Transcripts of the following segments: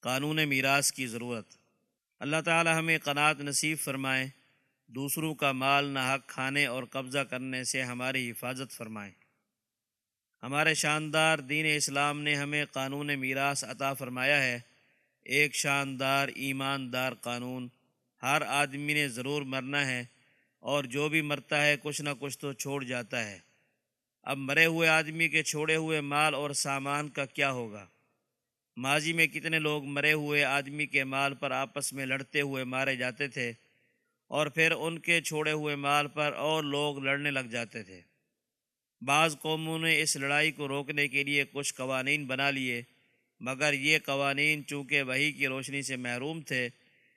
قانون میراث کی ضرورت۔ اللہ تعالی ہمیں قناعت نصیب فرمائیں دوسروں کا مال نہ حق کھانے اور قبضہ کرنے سے ہماری حفاظت فرمائیں ہمارے شاندار دین اسلام نے ہمیں قانون میراث عطا فرمایا ہے۔ ایک شاندار ایماندار قانون۔ ہر آدمی نے ضرور مرنا ہے اور جو بھی مرتا ہے کچھ نہ کچھ تو چھوڑ جاتا ہے۔ اب مرے ہوئے آدمی کے چھوڑے ہوئے مال اور سامان کا کیا ہوگا؟ ماضی میں کتنے لوگ مرے ہوئے، آدمی کے مال پر آپس میں لڑتے ہوئے مارے جاتے تھے اور پھر ان کے چھوڑے ہوئے مال پر اور لوگ لڑنے لگ جاتے تھے۔ بعض قوموں نے اس لڑائی کو روکنے کے لیے کچھ قوانین بنا لیے، مگر یہ قوانین چونکہ وہی کی روشنی سے محروم تھے،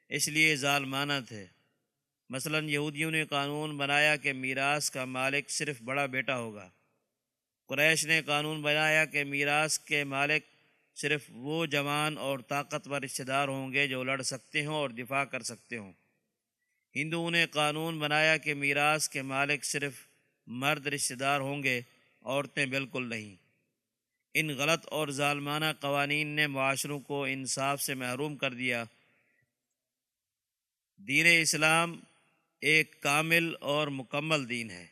اس لیے ظالمانہ تھے۔ مثلا یہودیوں نے قانون بنایا کہ میراث کا مالک صرف بڑا بیٹا ہوگا۔ قریش نے قانون بنایا کہ میراث کے مالک صرف وہ جوان اور طاقتور رشتہ دار ہوں گے جو لڑ سکتے ہوں اور دفاع کر سکتے ہوں۔ ہندوؤں نے قانون بنایا کہ میراث کے مالک صرف مرد رشتہ دار ہوں گے، عورتیں بالکل نہیں۔ ان غلط اور ظالمانہ قوانین نے معاشروں کو انصاف سے محروم کر دیا۔ دین اسلام ایک کامل اور مکمل دین ہے۔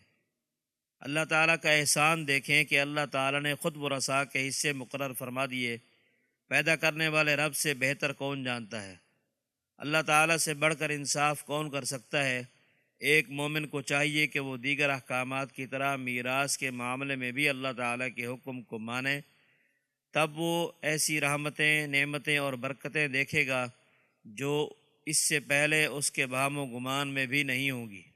اللہ تعالیٰ کا احسان دیکھیں کہ اللہ تعالیٰ نے خود برسا کے حصے مقرر فرما دیے۔ پیدا کرنے والے رب سے بہتر کون جانتا ہے؟ اللہ تعالیٰ سے بڑھ کر انصاف کون کر سکتا ہے؟ ایک مومن کو چاہیے کہ وہ دیگر احکامات کی طرح میراث کے معاملے میں بھی اللہ تعالیٰ کے حکم کو مانے۔ تب وہ ایسی رحمتیں، نعمتیں اور برکتیں دیکھے گا جو اس سے پہلے اس کے بام و گمان میں بھی نہیں ہوں گی۔